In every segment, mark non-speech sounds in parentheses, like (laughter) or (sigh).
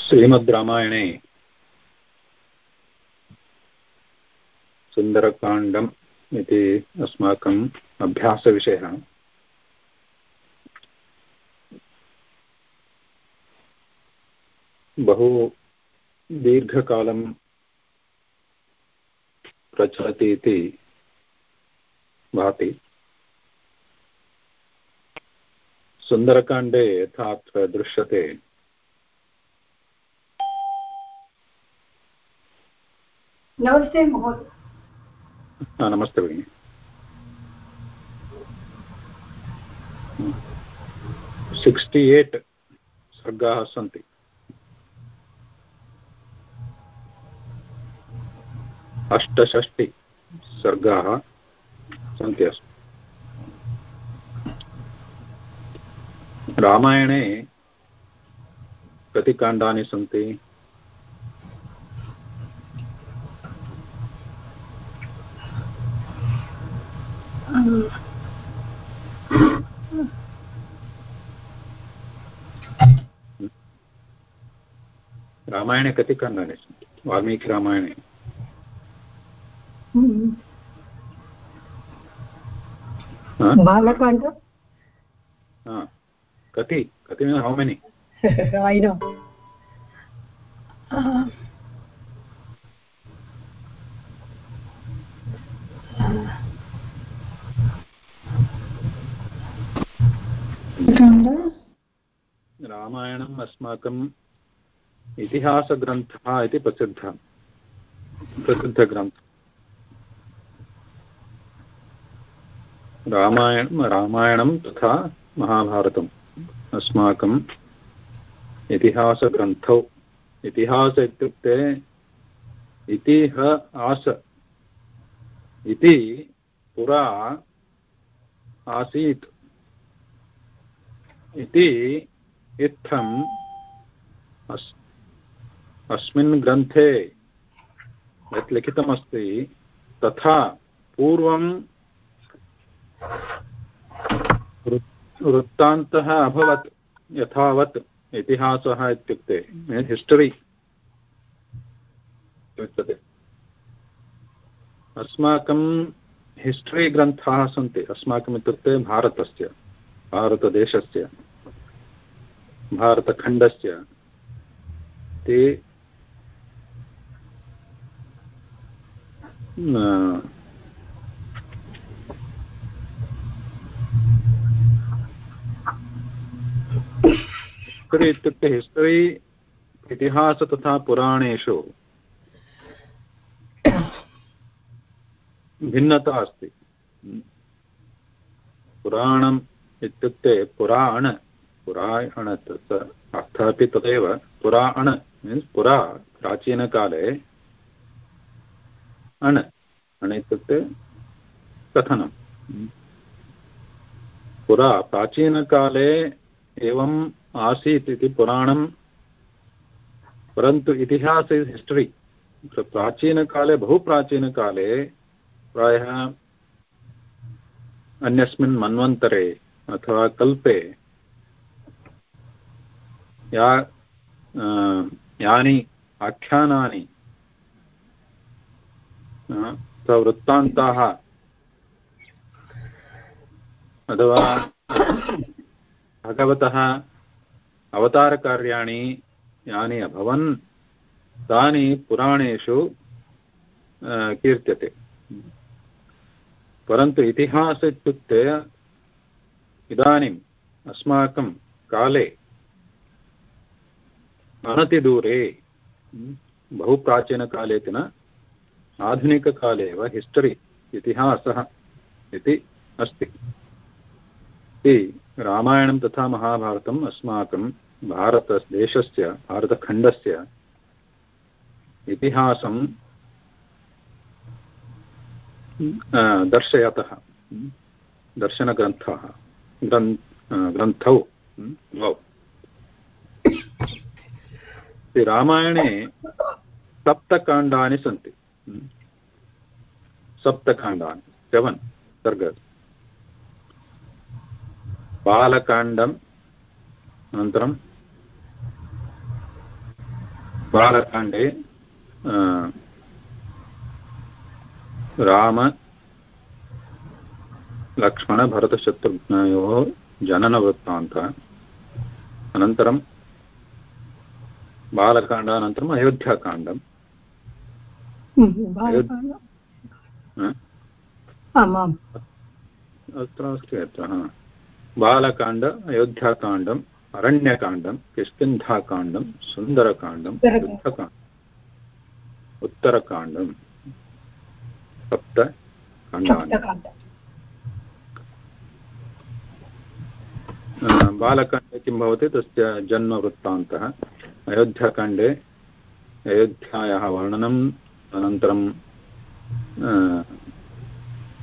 श्रीमद्रामायणे सुन्दरकाण्डम् इति अस्माकम् अभ्यासविषयः बहु दीर्घकालं प्रचलति इति भाति सुन्दरकाण्डे यथा अत्र दृश्यते। नमस्ते महोदय। नमस्ते भगिनि। सिक्स्टि एट् सर्गाः सन्ति। अष्टषष्टि सर्गाः सन्ति अस्ति रामायणे कति काण्डानि सन्ति। रामायणे कति काण्डानि सन्ति? वाल्मीकिरामायणे। बालकाण्ड? कति कति how many I know. Uh, रामायणम् अस्माकम् इतिहासग्रन्थः इति प्रसिद्धः प्रसिद्धग्रन्थः रामायणं रामायणं तथा महाभारतम् अस्माकम् इतिहासग्रन्थौ। इतिहास इत्युक्ते इतिह आस। इति पुरा आसीत्। इति इत्थम् अस्, अस्मिन् ग्रन्थे यत् लिखितमस्ति, तथा पूर्वं वृत्तान्तः अभवत्, यथावत् इतिहासः इत्युक्ते हिस्टरि उच्यते। अस्माकं हिस्टरि ग्रन्थाः सन्ति, अस्माकम् इत्युक्ते भारतस्य, भारतदेशस्य, भारतखण्डस्य। ते हिस्टरि इत्युक्ते हिस्टरि इतिहास तथा पुराणेषु भिन्नता अस्ति। पुराणम् इत्युक्ते पुराण पुराण अर्थः अपि तदेव। पुराण मीन्स् पुरा, प्राचीनकाले। अण् अण् इत्युक्ते कथनं पुरा, प्राचीनकाले एवम् आसीत् इति पुराणं परन्तु इतिहास इस् हिस्टरि, प्राचीनकाले बहु प्राचीनकाले प्रायः अन्यस्मिन् मन्वन्तरे अथवा कल्पे या यानि आख्यानानि वृत्तान्ताः अथवा भगवतः अवतारकार्याणि यानि अभवन्, तानि पुराणेषु कीर्त्यते। परन्तु इतिहास इत्युक्ते इदानीम् अस्माकं काले अनतिदूरे बहु प्राचीनकाले इति न, आधुनिककाले एव हिस्टरि, इतिहासः इति अस्ति। रामायणं तथा महाभारतम् अस्माकं भारतदेशस्य भारतखण्डस्य इतिहासं दर्शयतः, दर्शनग्रन्थाः, ग्रन् ग्रन्थौ द्वौ। रामायणे सप्तकाण्डानि सन्ति। सप्तकाण्डानि सेवन् सर्ग बालकाण्डम् अनन्तरं बालकाण्डे राम लक्ष्मणभरतशत्रुघ्नयोः जननवृत्तान्तः अनन्तरं बालकाण्डानन्तरम् अयोध्याकाण्डम् आमाम् अत्र अस्ति अत्र बालकाण्ड अयोध्याकाण्डम् अरण्यकाण्डं किष्किन्धाकाण्डं सुन्दरकाण्डं युद्धकाण्डम् उत्तरकाण्डं सप्तकाण्डानि बालकाण्डे किं भवति? तस्य जन्मवृत्तान्तः। अयोध्याकाण्डे अयोध्यायाः वर्णनम् अनन्तरं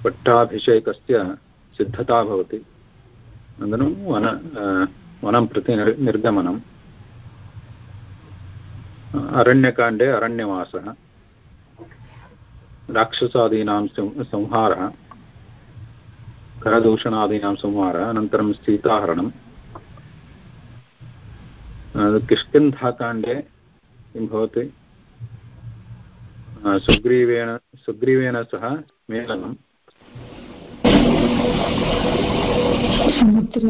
पट्टाभिषेकस्य सिद्धता भवति। अनन्तरं वन वनं प्रति निर् निर्गमनम् अरण्यकाण्डे अरण्यवासः। राक्षसादीनां संहारः। करदूषणादीनां संहारः। अनन्तरं सीताहरणं किष्किन्धाकाण्डे किं भवति? सुग्रीवेण सुग्रीवेण सह मेलनं समुद्र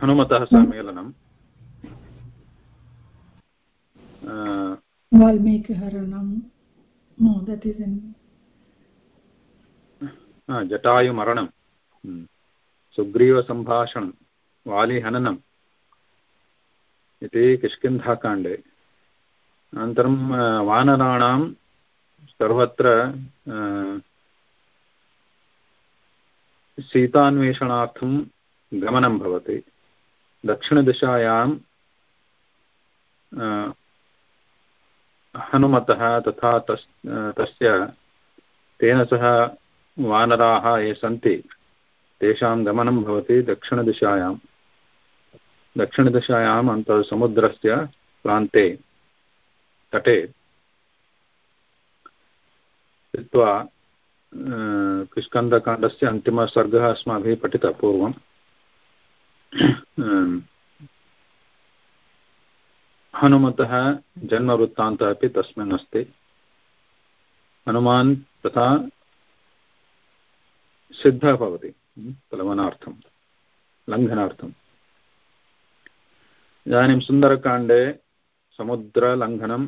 हनुमतः सह मेलनं वाल्मीकिहरणं जटायुमरणं सुग्रीवसम्भाषणं वालिहननम्। इति किष्किन्धाकाण्डे। अनन्तरं वानराणां सर्वत्र सीतान्वेषणार्थं गमनं भवति। दक्षिणदिशायां हनुमतः तथा तस् तस्य, तेन सह वानराः ये सन्ति, तेषां गमनं भवति दक्षिणदिशायां। दक्षिणदिशायाम् अन्तः समुद्रस्य प्रान्ते, तटे स्थित्वा किष्कन्दकाण्डस्य अन्तिमसर्गः अस्माभिः पठितः पूर्वं हनुमतः जन्मवृत्तान्तः अपि तस्मिन् अस्ति। हनुमान् तथा सिद्धः भवति प्लवनार्थं लङ्घनार्थम्। इदानीं सुन्दरकाण्डे समुद्रलङ्घनं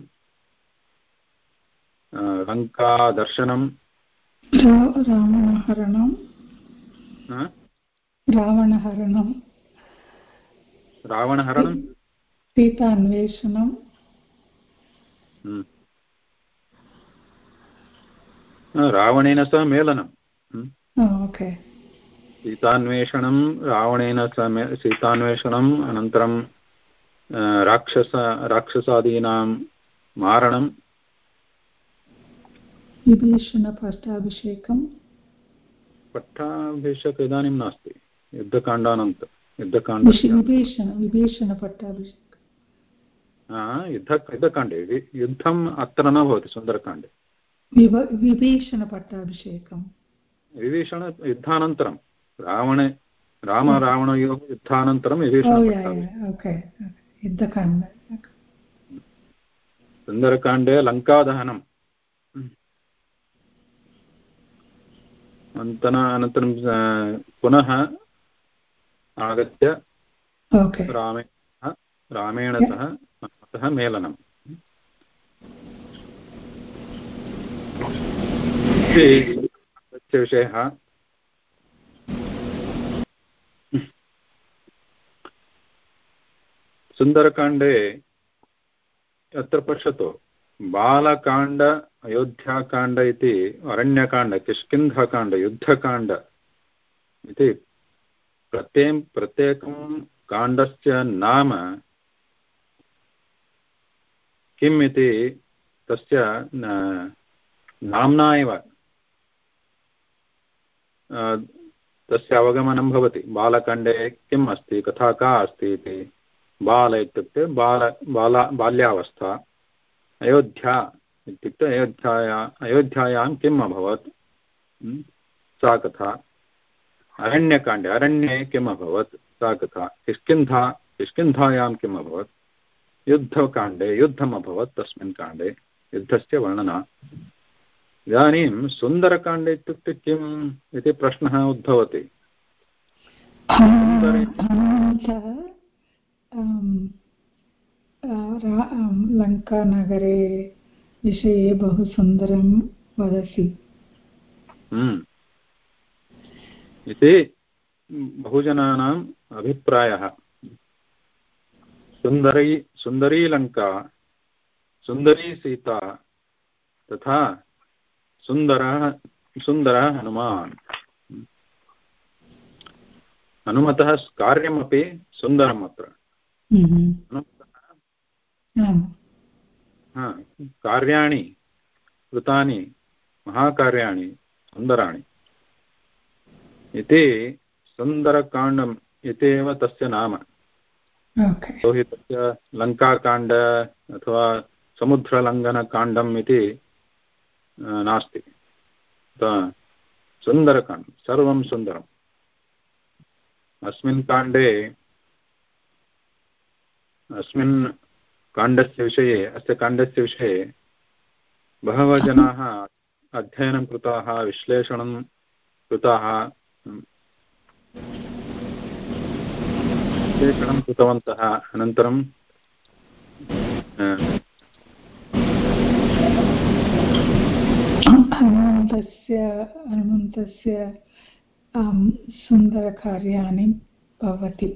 लङ्कादर्शनं रावणहरणं रावणहरणं रावणहरणं सीतान्वेषणं रावणेन सह मेलनं ओके। सीतान्वेषणं रावणेन सह सीतान्वेषणम् अनन्तरं राक्षस राक्षसादीनां मारणं विभीषणपट्टाभिषेकं पट्टाभिषेक इदानीं नास्ति। युद्धकाण्डानन्तर युद्धकाण्ड विभीषण विभीषणपट्टाभिषेक। युद्ध युद्धकाण्डे। युद्धम् अत्र न भवति सुन्दरकाण्डे। विभीषणपट्टाभिषेकं विभीषण युद्धानन्तरं। रावणे रामरावणयोः युद्धानन्तरं विभीषण युद्धकाण्ड सुन्दरकाण्डे लङ्कादहनम्। अनन्तन अनन्तरं पुनः आगत्य रामे रामेण सह सह मेलनम् विषयः. सुन्दरकाण्डे अत्र पश्यतु बालकाण्ड अयोध्याकाण्ड इति अरण्यकाण्ड किष्किन्धकाण्ड युद्धकाण्ड इति प्रत्येकं प्रत्येकं काण्डस्य नाम किम् इति तस्य नाम्ना एव। तस्य अवगमनं भवति। बालकाण्डे किम् अस्ति, कथा का अस्ति इति। बाल इत्युक्ते बाल बाला बाल्यावस्था। अयोध्या इत्युक्ते अयोध्याया, अयोध्यायां किम् अभवत्? सा कथा। अरण्यकाण्डे, अरण्ये किम् अभवत्? सा कथा। किष्किन्धा, किष्किन्धायां किम् अभवत्? युद्धकाण्डे, युद्धम् अभवत् तस्मिन् काण्डे। युद्धस्य वर्णना। इदानीं सुन्दरकाण्डे इत्युक्ते किम् इति प्रश्नः उद्भवति। लङ्कानगरे विषये बहु सुन्दरं वदति हम्म। इति बहुजनानाम् अभिप्रायः। सुन्दरी सुन्दरी लङ्का सुन्दरी सीता तथा सुन्दरः सुन्दरः हनुमान्। हनुमतः कार्यमपि सुन्दरम् अत्र हम्म। कार्याणि कृतानि महाकार्याणि सुन्दराणि। इति सुन्दरकाण्डम् इति एव तस्य नाम। यतोहि तस्य लङ्काकाण्ड अथवा समुद्रलङ्घनकाण्डम् इति नास्ति। सुन्दरकाण्डं सर्वं सुन्दरम्। अस्मिन् काण्डे अस्मिन् काण्डस्य विषये अस्य काण्डस्य विषये बहवः जनाः अध्ययनं कृताः विश्लेषणं कृताः विश्लेषणं कृतवन्तः। अनन्तरं हनुमन्तस्य हनुमन्तस्य सुन्दरकार्याणि भवति।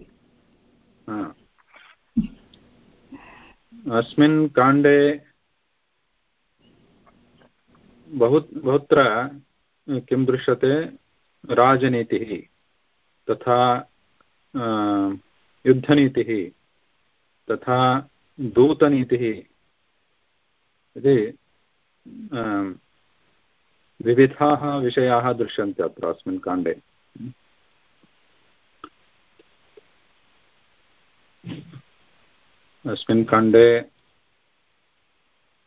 अस्मिन् काण्डे बहु बहुत्र किं दृश्यते? राजनीतिः तथा युद्धनीतिः तथा दूतनीतिः इति विविधाः विषयाः दृश्यन्ते अत्र अस्मिन् काण्डे। अस्मिन् काण्डे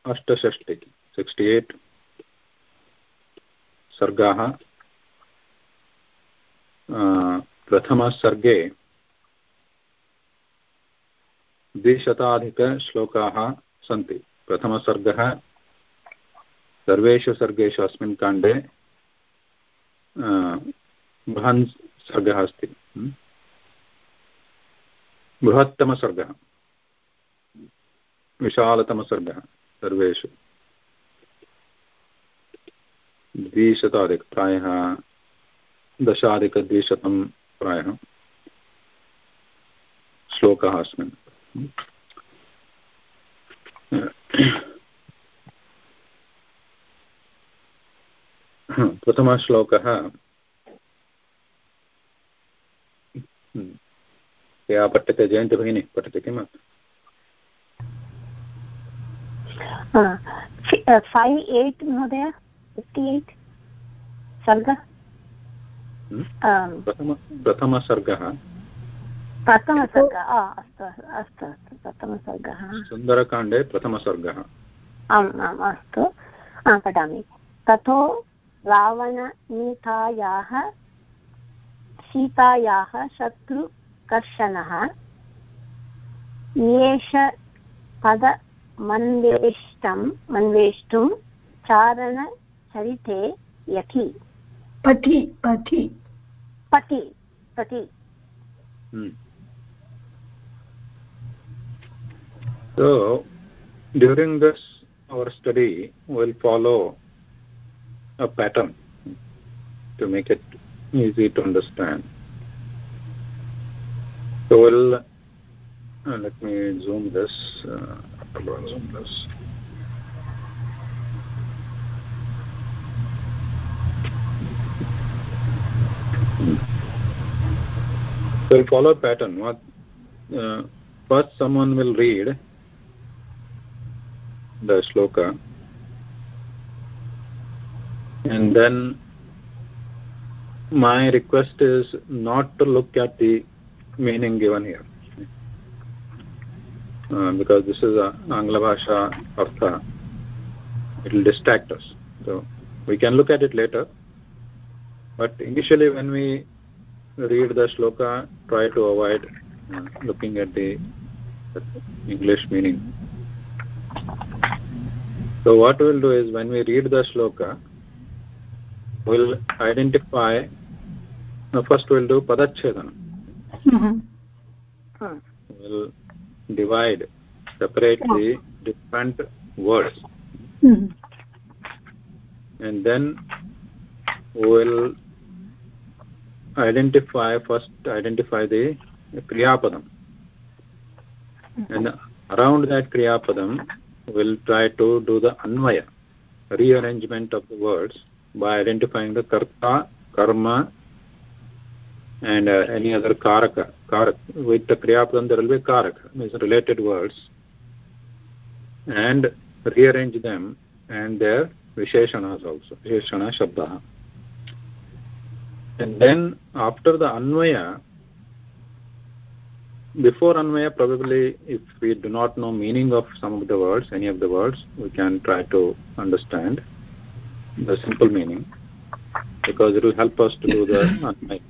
अष्टषष्टि, सिक्स्टि एट् सर्गाः। प्रथमसर्गे द्विशताधिकश्लोकाः सन्ति। प्रथमसर्गः सर्वेषु सर्गेषु अस्मिन् काण्डे बृहन् सर्गः अस्ति। बृहत्तमसर्गः विशालतमसर्गः सर्वेषु। द्विशताधिक प्रायः दशाधिकद्विशतं प्रायः। श्लोकः अस्मिन्। प्रथमः श्लोकः। या पठ्यते जयन्ति भगिनी पठति किम् फैव् एय्ट् महोदय? फिफ्टि एय्ट् सर्ग? प्रथमसर्गः प्रथमसर्गः अस्तु अस्तु अस्तु प्रथमसर्गः सुन्दरकाण्डे प्रथमसर्गः आम् आम् अस्तु। पठामि। ततो रावणनीतायाः सीतायाः शत्रुकर्षणः एष पद मन्वेष्टं मन्वेष्टुं चारणचरिते यति पठि पठि पठि पठि So, during this our study, we'll follow a pattern to make it easy to understand. So we'll, uh, let me zoom this. Uh, zoom this. So we'll follow a pattern. What uh, first someone will read the shloka and then my request is not to look at the meaning given here uh, because this is a Angla Bhasha Artha it will distract us so we can look at it later. But initially when we read the shloka try to avoid uh, looking at the english meaning. So what we'll do is when we read the shloka we'll identify no, first we'll do padachedana Mhm. will divide separately the different words. Mhm. and then we'll identify first identify the kriyapadam. And around that kriyapadam we'll try to do the anvaya rearrangement of the words by identifying the karta karma and uh, any other karaka karak with the kriyapadam there will be karaka means related words and rearrange them and their visheshanas also visheshana shabda and then after the anvaya before anvaya probably if we do not know meaning of some of the words any of the words we can try to understand the simple meaning because it will help us to do the (coughs) anvaya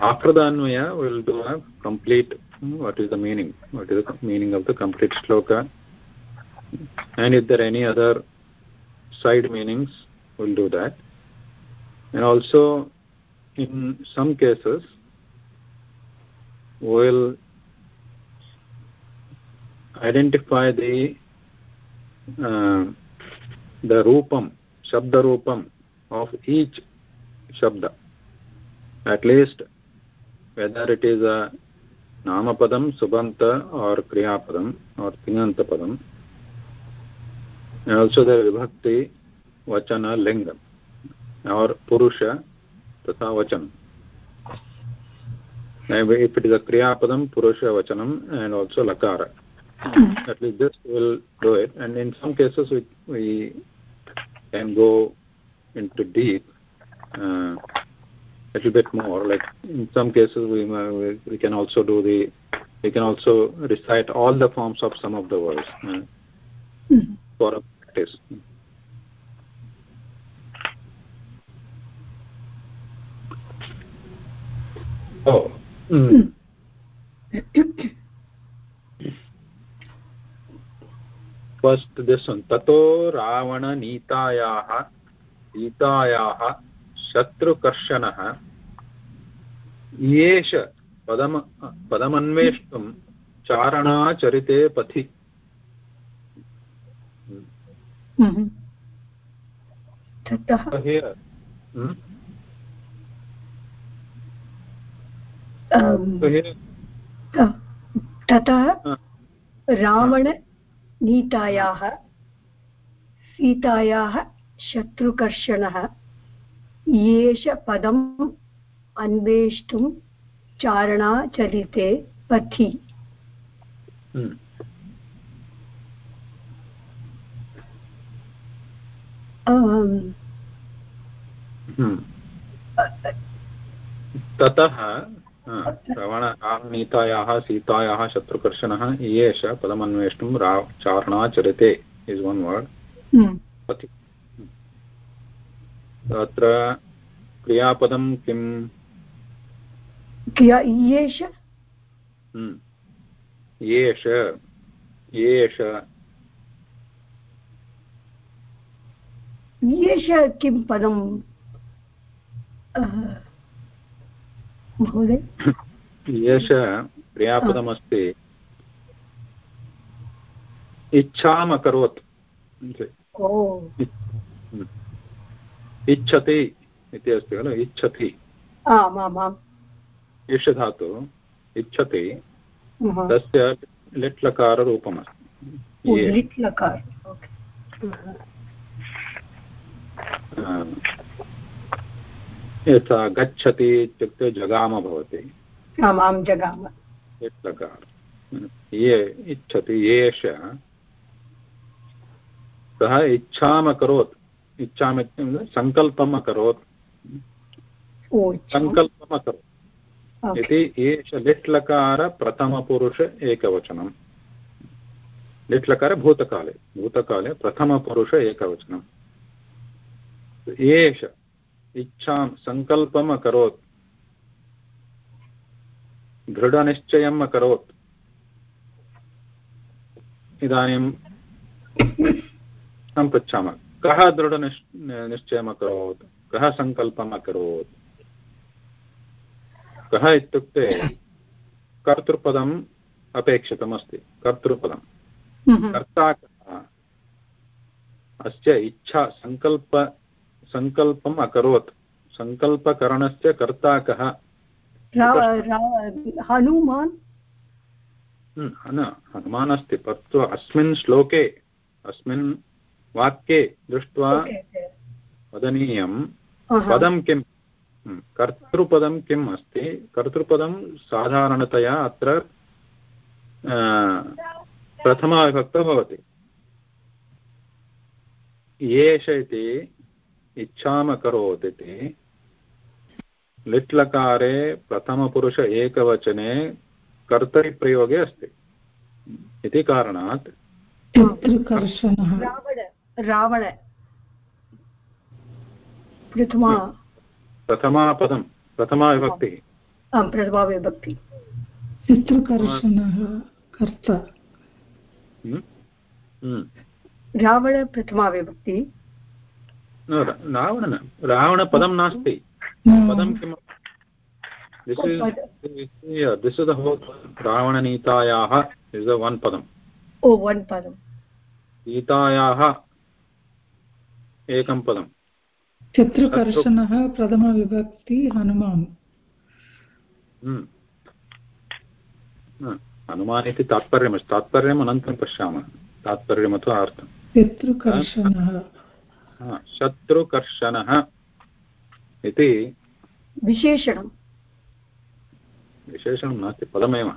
we will do a complete what is the meaning? What is the meaning of the complete shloka? And if there are any other side meanings we'll do that. And also in some cases we'll identify the uh, the rupam shabda rupam of each shabda. At least whether it is a namapadam subanta or kriyapadam or tinganta padam and also the vibhakti vachana lingam or purusha तथा vachanam if it is a kriyapadam purusha vachanam and also lakara at least this will do it and in some cases we, we can go into deep uh, little bit more like in some cases we we can also do the we can also recite all the forms of some of the words uh, mm -hmm. for a practice oh mm. first this one tato ravana nitayaha nitayaha शत्रुकर्षणः। येष पदम पदमन्वेष्टुं चारणाचरिते पथि। Mhm. ततः uh, रावणनीतायाः सीतायाः शत्रुकर्षणः। येष पदम् अन्वेष्टुं चारणाचलिते पथि hmm. Hmm. ततः रावणनीतायाः सीतायाः शत्रुकर्षणः येष पदमन्वेष्टुं रा चारणाचरिते इस् वन् वर्ड् हम्म, पथि अत्र क्रियापदं किं किया येष? Hmm. येष। येष। येष किं पदं महोदय? येष क्रियापदमस्ति। इच्छाम् अकरोत् ओ इच्छति इति अस्ति खलु इच्छति। आम् आम् आम्। इष धातु इच्छति तस्य लिट् लकाररूपमस्ति लिट् लकार यथा गच्छति इत्युक्ते जगाम भवति। आम् जगाम। लिट् लकार ये इच्छति येष सः इच्छाम् अकरोत् इच्छाम् सङ्कल्पम् अकरोत्। सङ्कल्पम् अकरोत्। इति एष लिट् लकार प्रथमपुरुष एकवचनम् लिट्लकार भूतकाले। भूतकाले प्रथमपुरुष एकवचनम् एष इच्छां सङ्कल्पम् अकरोत् दृढनिश्चयम् अकरोत् इदानीं पृच्छामः। कः दृढनिश् निश्चयम् अकरोत्? कः सङ्कल्पम् अकरोत्? कः इत्युक्ते कर्तृपदम् अपेक्षितमस्ति। कर्तृपदं कर्ता कः? अस्य इच्छा सङ्कल्प सङ्कल्पम् अकरोत्। सङ्कल्पकरणस्य कर्ता कः? हनुमान्? न हनुमान् अस्ति। परन्तु अस्मिन् श्लोके अस्मिन् वाक्ये दृष्ट्वा वदनीयं पदं किं कर्तृपदं किम् अस्ति? कर्तृपदं साधारणतया अत्र प्रथमाविभक्तौ भवति। एष इति इच्छामकरोत् इति लिट्लकारे प्रथमपुरुष एकवचने कर्तरिप्रयोगे अस्ति। इति कारणात् रावण प्रथमा। प्रथमा पदं प्रथमा विभक्तिः। आं प्रथमा विभक्ति। पितृकर्षणः कर्ता। रावण प्रथमा विभक्ति। रावण न रावणपदं नास्ति। पदं किम्? Yeah, this is the whole ravananitayaah is the one padam oh one padam सीतायाः एकं पदं शत्रुकर्षणः प्रथमविभक्ति हनुमान्। हनुमान् इति तात्पर्यमस्ति तात्पर्यम् अनन्तरं पश्यामः। तात्पर्यम् अथवा अर्थं शत्रुकर्षणः शत्रुकर्षणः इति विशेषणं विशेषणं नास्ति पदमेव।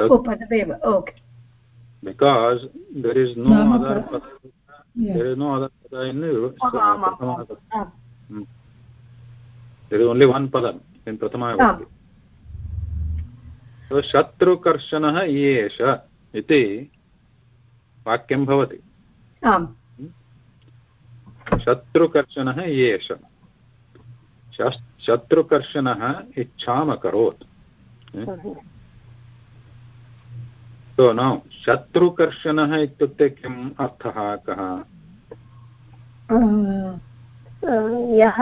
पदमेव okay. because there is no There is no other pada in prathama hmm. there is only one pada in prathama vibhakti so shatrukarshanah येष इति वाक्यं भवति शत्रुकर्षणः येष शत्रुकर्षणः इच्छाम् अकरोत् सो नौ शत्रुकर्षणः इत्युक्ते किम् अर्थः कः? यः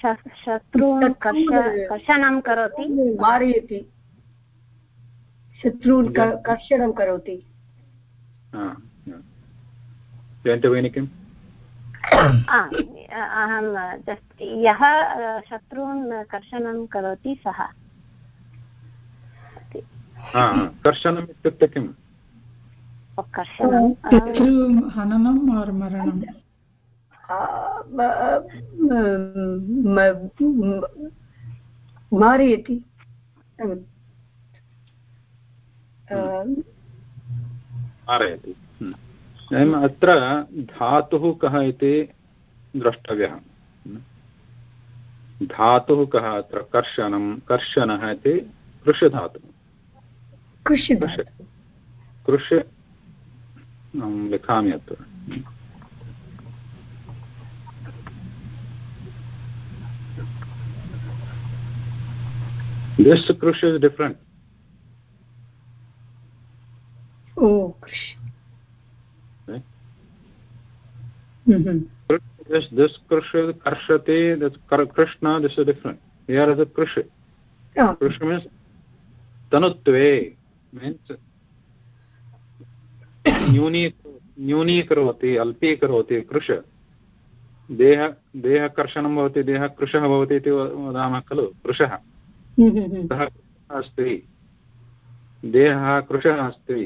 शत्रून् कर्षणं करोति। मारयति शत्रून् कर्षणं करोति। जयन्तभगिनी किम्? अहं यः शत्रून् कर्षणं करोति सः। कर्षणम् इत्युक्ते किम् हननं मरणं मारयति। मारयति। अत्र धातुः कः इति द्रष्टव्यः। धातुः कः अत्र? कर्षणं कर्षणः इति कृषधातुः। कृषि कृषि लिखामि अत्र This Krish is different. Oh, Krish. Okay. Mm-hmm. This, this Krish is Karshati, this Krishna, this is different. Here is a Krish. Oh. Krish means Tanutve. Means न्यूनी न्यूनीकरोति अल्पीकरोति कृश देह देहकर्षणं भवति देहः कृशः भवति इति वदामः खलु कृशः (laughs) सः अस्ति। देहः कृशः अस्ति।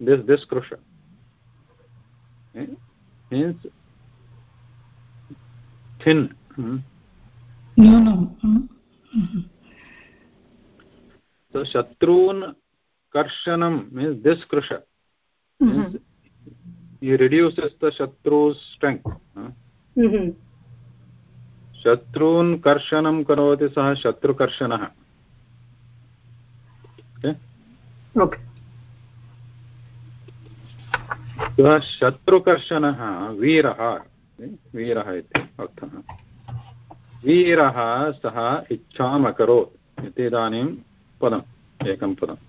दिस् दिस् कृश मीन्स् थिन् न्यूनं। So Shatrun Karshanam means this Krusha. Mm -hmm. Means he reduces the Shatru's strength. Mm -hmm. शत्रून् कर्षणं करोति सः शत्रुकर्षणः सः शत्रुकर्षणः वीरः वीरः इति अर्थः वीरः सः इच्छाम् अकरोत् इति इदानीं पदम्, एकं पदम्।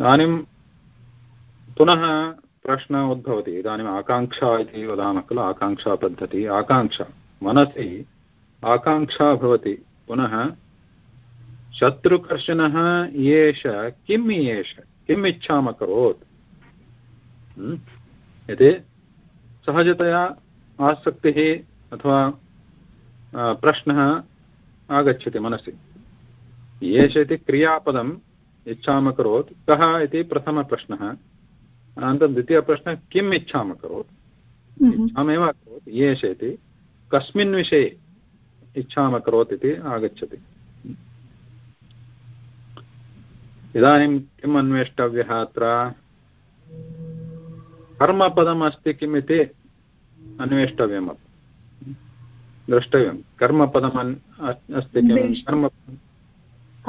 इदानीं पुनः प्रश्नः उद्भवति। इदानीम् आकाङ्क्षा इति वदामः खलु आकाङ्क्षापद्धतिः आकाङ्क्षा, मनसि आकाङ्क्षा भवति। पुनः शत्रुकर्षणः एष किम् एष किम् इच्छाम् अकरोत् यदि सहजतया आसक्तिः अथवा प्रश्नः आगच्छति मनसि। एष इति क्रियापदम् इच्छाम् अकरोत् कः इति प्रथमप्रश्नः अनन्तरं द्वितीयप्रश्नः किम् इच्छाम् अकरोत् इच्छामेव अकरोत्। एष इति कस्मिन् विषये इच्छाम् अकरोत् इति आगच्छति। इदानीं किम् अन्वेष्टव्यः अत्र? कर्मपदम् अस्ति किम् इति अन्वेष्टव्यम् द्रष्टव्यं। कर्मपदम् अस्ति किं कर्म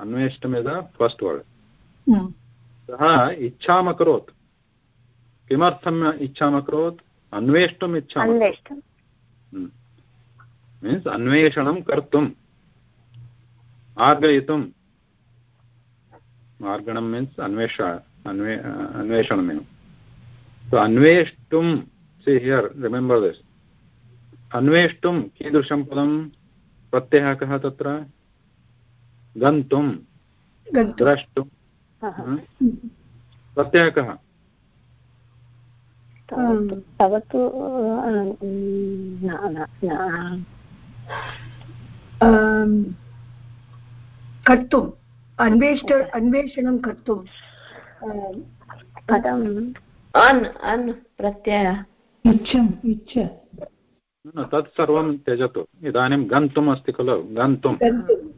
anveshtum is the first word. सः इच्छाम् अकरोत् किमर्थम् इच्छाम् अकरोत् अन्वेष्टुम् इच्छाम् अन्वेष्टुम्। मीन्स् अन्वेषणं कर्तुम् आर्गयितुं मार्गणं मीन्स् अन्वेष अन्वे अन्वेषणमेव सो अन्वेष्टुं सि हियर् रिमेम्बर् दिस् अन्वेष्टुं कीदृशं पदं? प्रत्ययः कः तत्र? गन्तुं द्रष्टुं प्रत्ययः कः तव तु कर्तुम् अन्वेष्ट अन्वेषणं कर्तुं पदम् अन् अन् प्रत्ययः इच्छम् इच्छ तत् सर्वं त्यजतु इदानीं गन्तुम् अस्ति खलु गन्तुं इच्छ इच्छ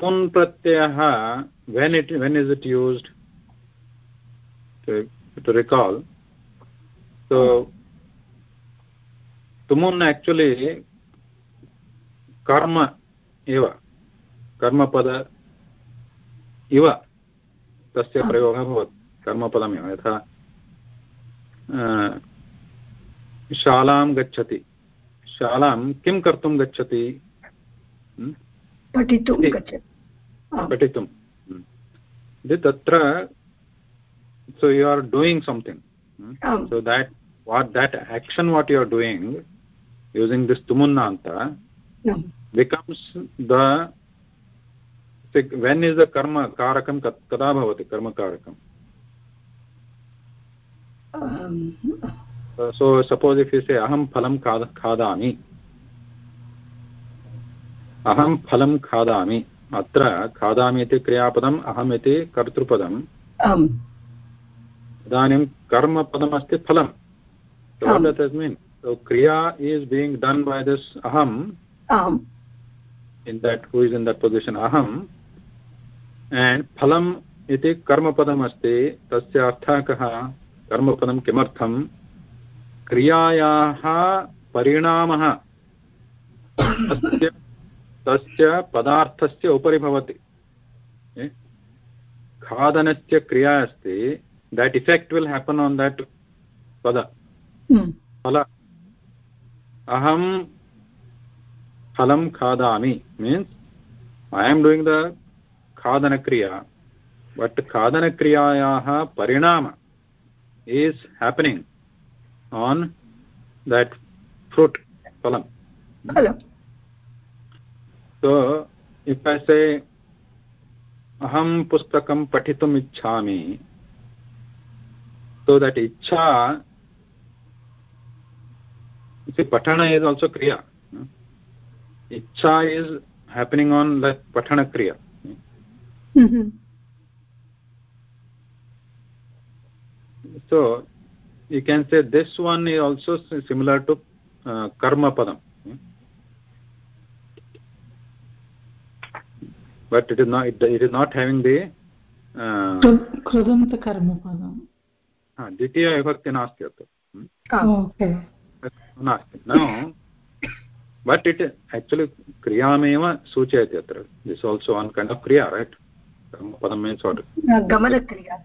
उन प्रत्यय when it when is it use to recall तो तुम एक्चुअली कर्म इव कर्मपद इव तस्य प्रयोग कर्मपदम यहाँ शाला गच्छति। शालां किं कर्तुं गच्छति। पठितुं तत्र so you are doing something so that what that action what you are doing using this तुमुन्ना अन्त becomes the when is the कर्म कारकं कदा भवति कर्मकारकम् सो सपोज् इफ् यु से अहं फलं खादामि अहं फलं खादामि अत्र खादामि इति क्रियापदम् अहम् इति कर्तृपदम् इदानीं कर्मपदमस्ति फलम्। मीन् क्रिया is being done by this अहम् in that who is in that position अहम् एण्ड् फलम् इति कर्मपदमस्ति तस्य अर्थः कः कर्मपदं किमर्थं क्रियायाः परिणामः तस्य पदार्थस्य उपरि भवति। खादनस्य क्रिया अस्ति। That effect will happen on that पद। hmm. फल। अहं फलं खादामि। Means I am doing the खादनक्रिया। But खादनक्रियायाः परिणाम is happening on that fruit फलं। So if I say अहं पुस्तकं पठितुम् सो दट् इच्छा पठन इज़ ऑलो क्रिया इच्छा इस् हेपनिङ्ग् आन् पठन क्रिया so you can say one is also also similar to कर्मपदम् but it is not it, it is not having the कृदन्तकर्मपदं द्वितीयविभक्ति नास्ति अत्र नास्ति न बट् इट् आक्चुलि क्रियामेव सूचयति अत्र this also one kind of क्रिया रैट् पदं मीन्स् वाट् गमनक्रिया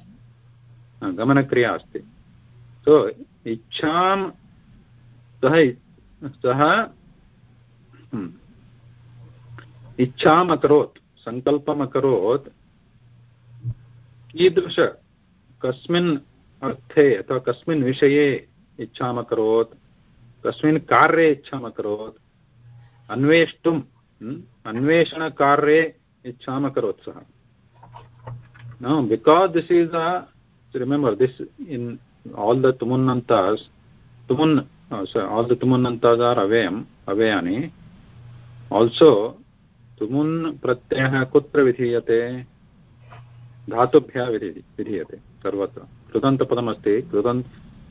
गमनक्रिया अस्ति सो इच्छां सः सः इच्छाम् अकरोत् सङ्कल्पम् अकरोत् कीदृश कस्मिन् अर्थे अथवा कस्मिन् विषये इच्छाम् अकरोत् कस्मिन् कार्ये इच्छाम् अकरोत् अन्वेष्टुम् अन्वेषणकार्ये इच्छाम् अकरोत् सः न because this is a remember this in all the तुमुन्नन्तास् तुमुन् आल् द तुमुन्नन्तास् आर् अवेयम् अवेयानि आल्सो तुमुन् प्रत्ययः कुत्र विधीयते? धातुभ्यः विधि विधीयते, सर्वत्र। कृदन्तपदमस्ति, कृदन्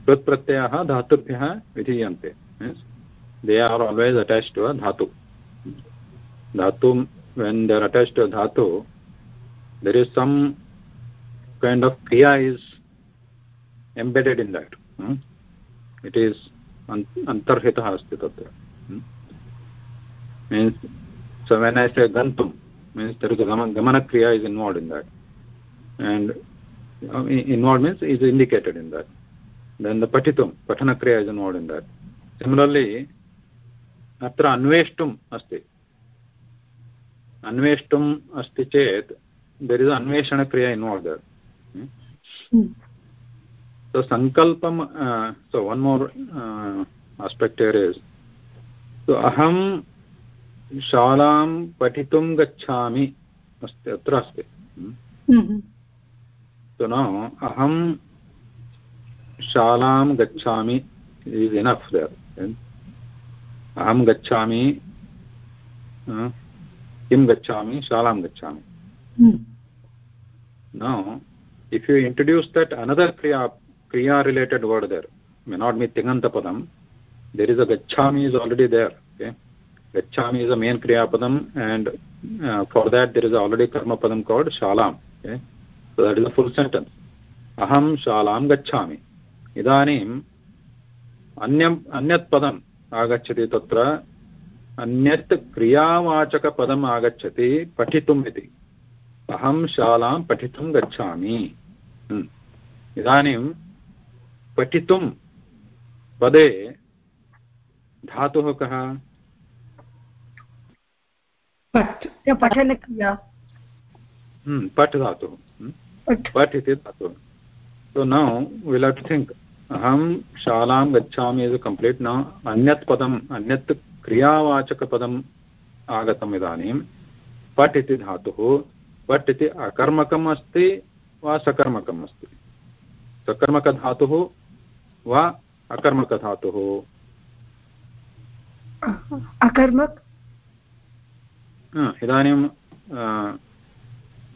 कृत् प्रत्ययः धातुभ्यः विधीयन्ते। They are always attach to धातु. धातु when they are attach to धातु there is some kind of kriya is embedded in that. Hmm? it is antarhitah asti so when i say gantum means there is a gamana kriya is involved in that and uh, involved means is indicated in that then the patitum patana kriya is involved in that similarly अत्र अन्वेष्टुम् अस्ति अन्वेष्टुम् अस्ति चेत् there is अन्वेषणक्रिया involve there so sankalpam uh, so one more uh, aspect here is so aham शालां पठितुं गच्छामि। अस्ति अत्र अस्ति। हम्म। हम्म। तो अधुना अहं शालां गच्छामि। अहं गच्छामि किं गच्छामि? शालां गच्छामि। Now if you introduce that another क्रिया क्रिया related word there may not me तिङन्तपदं there is a गच्छामि is already there okay? Gachhami is a main kriya padam and uh, for that there is already karma padam called shalam okay so that is a full sentence aham shalam gachhami idanim अन्यम् अन्यत् पदम् आगच्छति तत्र अन्यत् क्रियावाचकपदम् आगच्छति पठितुम् इति अहं शालां पठितुं गच्छामि इदानीं पठितुं पदे धातुः कः पठनक्रिया पठ् धातुः। पठ्। इति धातुः। So now we'll have to think अहं शालां गच्छामि इस् कम्प्लीट् न अन्यत् पदम् अन्यत् क्रियावाचकपदम् आगतम् इदानीं। पठ् इति धातुः पठ् इति अकर्मकम् अस्ति वा सकर्मकम् अस्ति? सकर्मकधातुः वा अकर्मकधातुः? अकर्मक् इदानीम्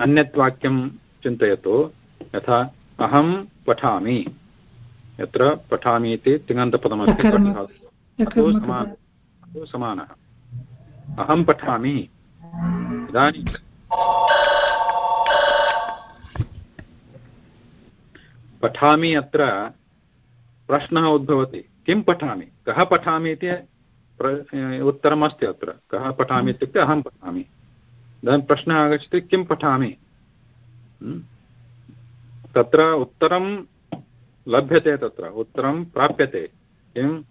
अन्यत् वाक्यं चिन्तयतु। यथा अहं पठामि। यत्र पठामि इति तिङन्तपदमस्ति समानः। अहं पठामि। इदानीं पठामि अत्र प्रश्नः उद्भवति। किं पठामि? कः पठामि इति उत्तरमस्ति अत्र। कः पठामि इत्युक्ते अहं पठामि। इदानीं प्रश्नः आगच्छति किं पठामि? तत्र उत्तरं लभ्यते तत्र। उत्तरं प्राप्यते। किम्?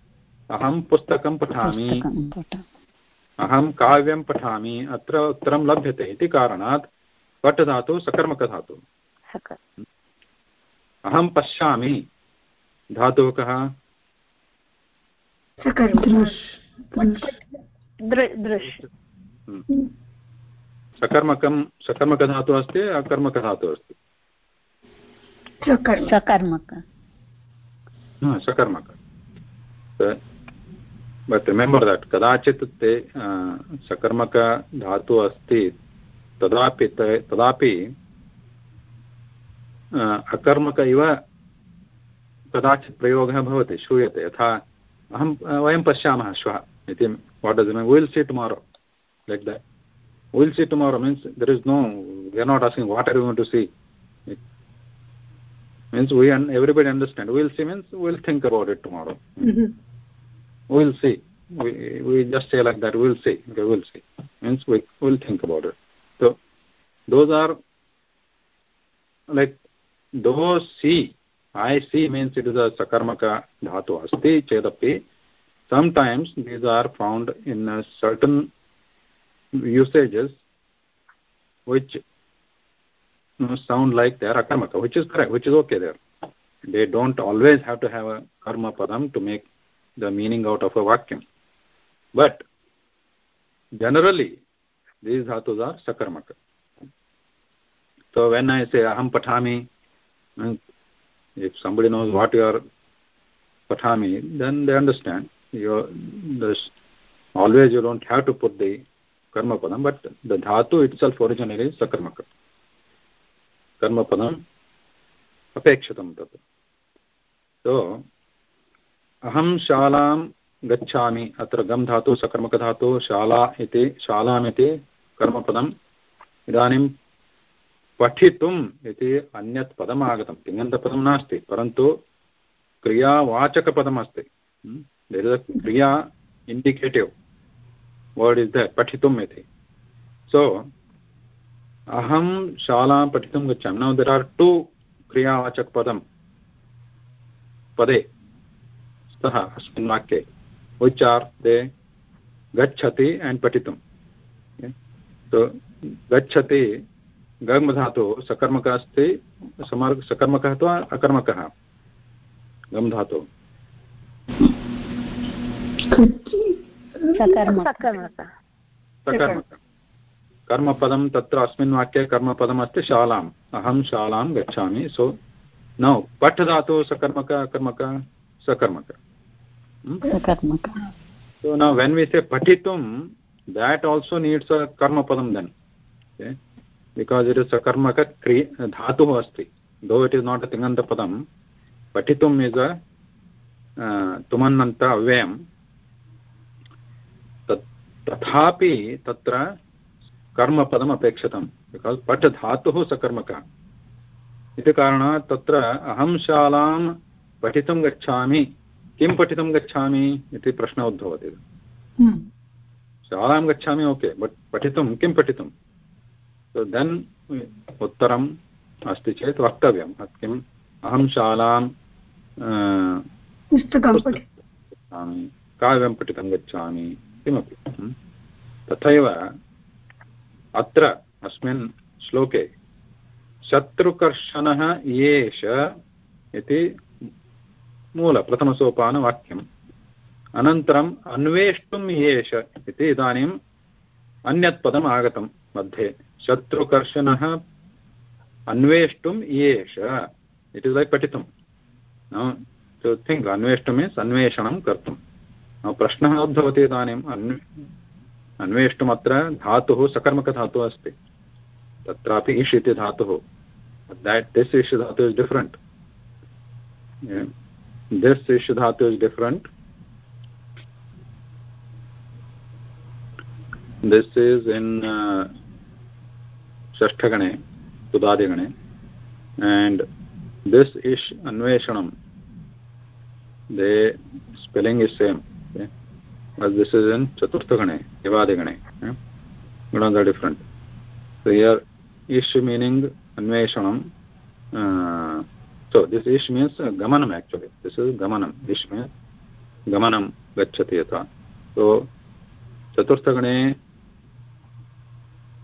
अहं पुस्तकं पठामि। अहं काव्यं पठामि। अत्र उत्तरं लभ्यते इति कारणात् पट् धातुः सकर्मकधातुः अहं पश्यामि। धातुः कः? दृश् सकर्मकं सकर्मकधातुः अस्ति अकर्मकधातुः अस्ति। सकर्मक। हा, सकर्मक। बट् रिमेम्बर् दट् कदाचित् ते सकर्मकधातुः अस्ति तदापि ते- तदापि अकर्मक इव कदाचित् प्रयोगः भवति श्रूयते। यथा अहं वयं पश्यामः श्वः इति what does will see tomorrow like that will see tomorrow means there is no we are not asking what are you to see means we and everybody understand we'll see means we'll think about it tomorrow we'll see we we just say like that we'll see okay we'll see means we will think about it so those are like those see i see means it is a sakarmaka dhatu asti chedapi sometimes these are found in certain usages which you know, sound like they are akarmaka, which is correct, which is okay there. They don't always have to have a karma padam to make the meaning out of a vacuum. But generally, these dhatus are sakarmaka. So when I say aham patami, if somebody knows what you are patami, then they understand. You this always you don't have to put the karma padam, but the dhatu itself originally is sakarmaka. कर्मपदम् अपेक्षितं तत् सो अहं शालां गच्छामि अत्र गम् धातु सकर्मकधातु शाला इति शालामिति कर्मपदम् इदानीं पठितुम् इति अन्यत् पदम् आगतं तिङन्तपदं नास्ति परन्तु क्रियावाचकपदम् अस्ति क्रिया इण्डिकेटिव् वर्ड् इस् द पठितुम् इति। सो अहं शालां पठितुं गच्छामि। नौ देर् आर् टु क्रियावाचकपदं। पदे स्तः अस्मिन् वाक्ये। विच् आर् दे गच्छति एण्ड् पठितुं गच्छति गङ्धातुः सकर्मकः अस्ति समर् सकर्मकः अथवा अकर्मकः? गम् धातुः सकर्मक। सकर्मकः। सकर्मकः। कर्मपदं तत्र अस्मिन् वाक्ये कर्मपदमस्ति शालाम्। अहं शालां गच्छामि सो नौ। पठ धातुः सकर्मक अकर्मक सकर्मक। सकर्मक। So now when we say patitum that also needs a karma padam then okay? Because it is a karmaka dhatu asti. Though it is not a tinganta padam patitum is a uh, tumannanta avyayam तथापि तत्र कर्मपदम् अपेक्षितं because पठ धातुः सकर्मकः इति कारणात् तत्र अहं शालां पठितुं गच्छामि किं पठितुं गच्छामि इति प्रश्नः उद्भवति शालां गच्छामि ओके बट् पठितुं किं पठितुं देन् उत्तरम् अस्ति चेत् वक्तव्यं किम् अहं शालां गच्छामि काव्यं पठितुं गच्छामि किमपि। तथैव अत्र अस्मिन् श्लोके शत्रुकर्षणः येष इति मूलप्रथमसोपानवाक्यम् अनन्तरम् अन्वेष्टुं येष इति इदानीम् अन्यत् पदम् आगतं मध्ये। शत्रुकर्षणः अन्वेष्टुं येष। इट् इस् लैक् पठितुं थिङ्क् अन्वेष्टुं मीन्स् अन्वेषणं कर्तुं प्रश्नः उद्भवति इदानीम्। अन्वे अन्वेष्टुम् अत्र धातुः सकर्मकधातुः अस्ति। तत्रापि इष् इति धातुः ish dhatu is different. Yeah. this ish dhatu is different. This is in uh, षष्ठगणे उदादिगणे एंड दिस इश अन्वेषण the spelling is same but this is in चतुर्थगणे युवादिगणे गुण द डिफरेंट सो हियर इश मीनिंग अन्वेषण सो दिस इश means गमनम एक्चुअली दिस इज़ गमनम. इश मीन गमनम गच्छति यथा. सो चतुर्थगणे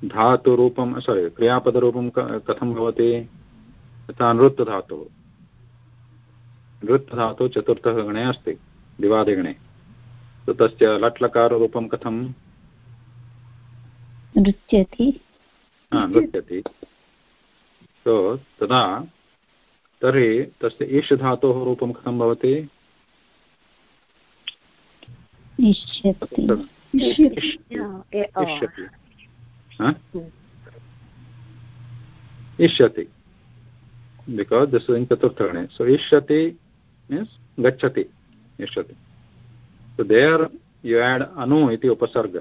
धातुरूपं सारि क्रियापदरूपं कथं भवति? यथा नृत्त धातुः नृत्त धातुः चतुर्थगणे अस्ति दिवादिगणे तस्य लट्लकाररूपं कथं? नृत्यति। नृत्यति। सो तदा तर्हि तस्य ईश् धातोः रूपं कथं भवति? इष्यति. इष्यति। बिकॉज़ दिस इज़ चतुर्थगणे सो इष्यति मीन्स गच्छति इष्यति। So they are you add अनु इति उपसर्ग।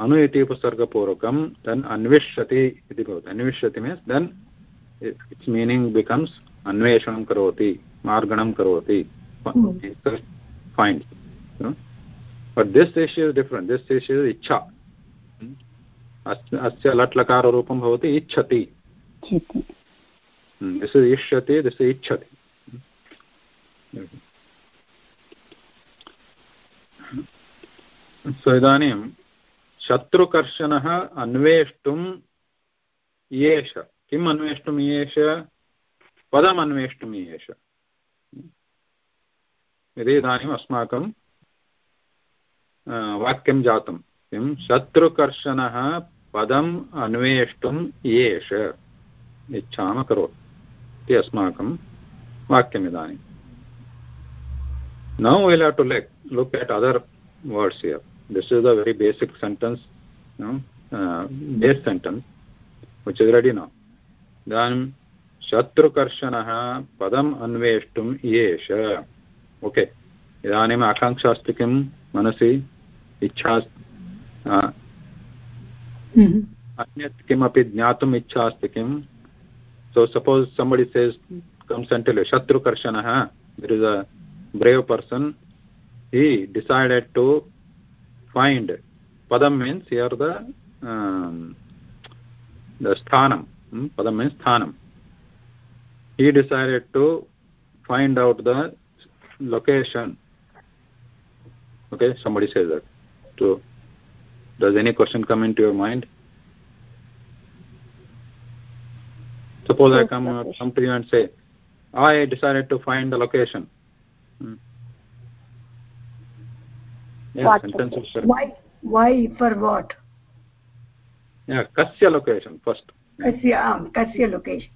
अनु इति उपसर्गपूर्वकं देन् अन्विष्यति इति भवति। अन्विष्यति means then its meaning becomes अन्वेषणं करोति मार्गणं करोति। फैण्ड् बट् दिस् देश् इस् डिफ्रेण्ट् दिस् देश् इच्छा। अस्य लट् लकाररूपं भवति इच्छति। दिस् इष्यति दिस् इच्छति। सो इदानीं शत्रुकर्षणः अन्वेष्टुम् येष। किम् अन्वेष्टुम् येष? पदम् अन्वेष्टुम् येष। यदि इदानीम् अस्माकं वाक्यं जातं किं शत्रुकर्षणः पदम् अन्वेष्टुम् एष इच्छाम् अकरोत् इति अस्माकं वाक्यमिदानीम् now will have to like look at other words here this is the very basic sentence base sentence which is ready now इदानीं शत्रुकर्षणः पदम् अन्वेष्टुम् एष ओके इदानीम् आकाङ्क्षा अस्ति किं? मनसि, इच्छा अस्ति हम्म। अन्यत् किमपि ज्ञातुम् इच्छा अस्ति किं? So suppose somebody says comes until शत्रुकर्षणः there is a brave person he decided to find पदं मीन्स् हियर् द स्थानं पदं मीन्स् स्थानं he decided to find out the location okay somebody says that does any question come into your mind suppose i come uh, come to you and say i decided to find the location hmm. yeah, What sentence is correct. why why for what yeah kasya location first कस्य आम् कस्य location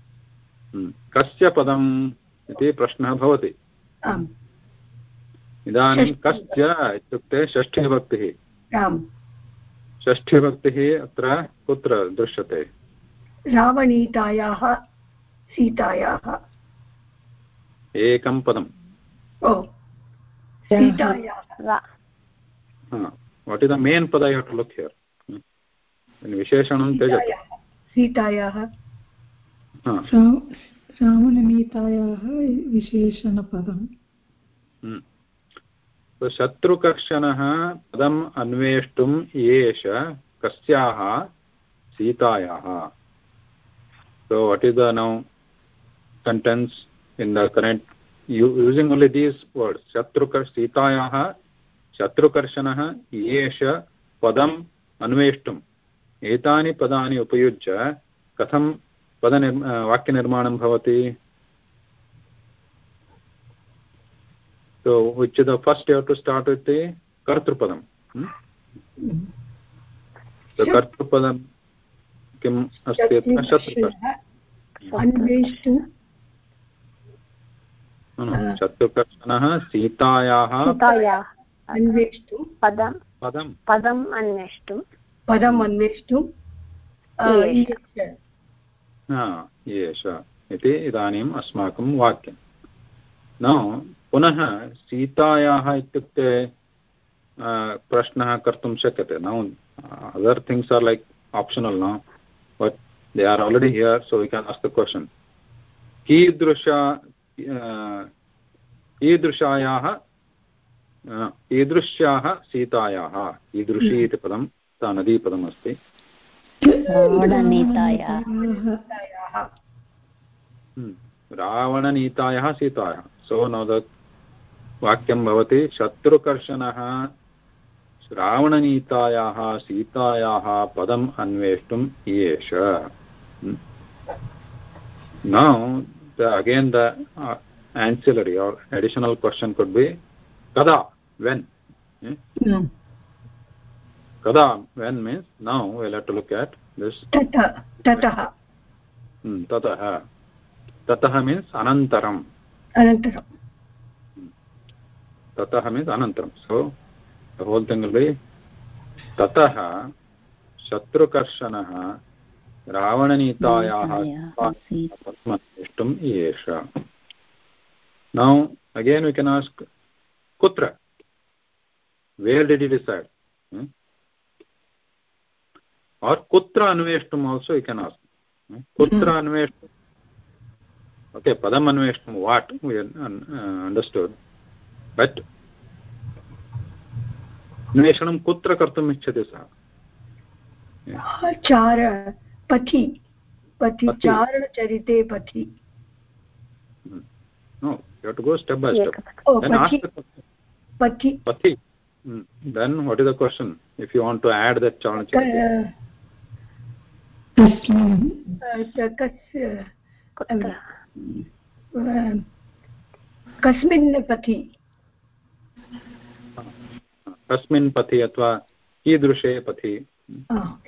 Hmm. कस्य पदम् इति प्रश्नः भवति आम् इदानीं षष्ठी कस्य इत्युक्ते षष्ठीविभक्तिः आम् षष्ठीविभक्तिः अत्र कुत्र दृश्यते? रावणीतायाः सीतायाः। एकं पदम्। Oh what is the main पद यु टु लुक् हियर् विशेषणं त्यजतु। सीतायाः रावणनीतायाः विशेषणपदम्। Hmm. शत्रुकर्षणः पदम् अन्वेष्टुं येष कस्याः सीतायाः। So, what is the now sentence in the current using only these words shatrukar सीतायाः शत्रुकर्षणः येष पदम् अन्वेष्टुम् एतानि पदानि उपयुज्य कथं पदनिर् वाक्यनिर्माणं भवति So which is the first you have to start with the Kartrupadam. Hmm? So Kartrupadam किम् अस्ति शत्रुकर्षणः सीतायाः अन्वेष्टुं पदं पदं पदम् अन्वेष्टुं पदम् अन्वेष्टुं एष इति इदानीम् अस्माकं वाक्यं न पुनः सीतायाः इत्युक्ते प्रश्नः कर्तुं शक्यते. Now other things are like optional न but they are already here so we can ask the question कीदृश कीदृशायाः अ, सीतायाः? कीदृशी इति पदं सा सीतायाः Hmm. रावणनीतायाः। सीतायाः. सो नौ द वाक्यं भवति शत्रुकर्षणः श्रावणनीतायाः सीतायाः पदम् अन्वेष्टुम् इयेष now the again the ancillary or additional question could be कदा वेन् कदा when means now we let to look at this ततः ततः मीन्स् अनन्तरम् अनन्तरम् ततः मीन्स् अनन्तरं। सो होल् तिङ्ग् बै ततः शत्रुकर्षणः रावणनीतायाः द्रष्टुम् एष नौ अगेन् वि केन् आस्क् कुत्र? वेर् डिड् इ डिसैड् और् कुत्र अन्वेष्टुम् आल्सो यु केन् आस्क् कुत्र hmm. अन्वेष्टुम् ओके पदम् अन्वेष्टुं वाट् अण्डर्स्टुड् uh, but अन्वेषणं कुत्र कर्तुम् इच्छति सः चार पथि पथि पथि। चारणचरिते पथि no you have to go step by step O then ask पथि the question पथि pati hmm. then what is the question if you want to add that chalana क- तस्मिन् क- कस्मिन् पथि अथवा कीदृशे पथि? हाँ।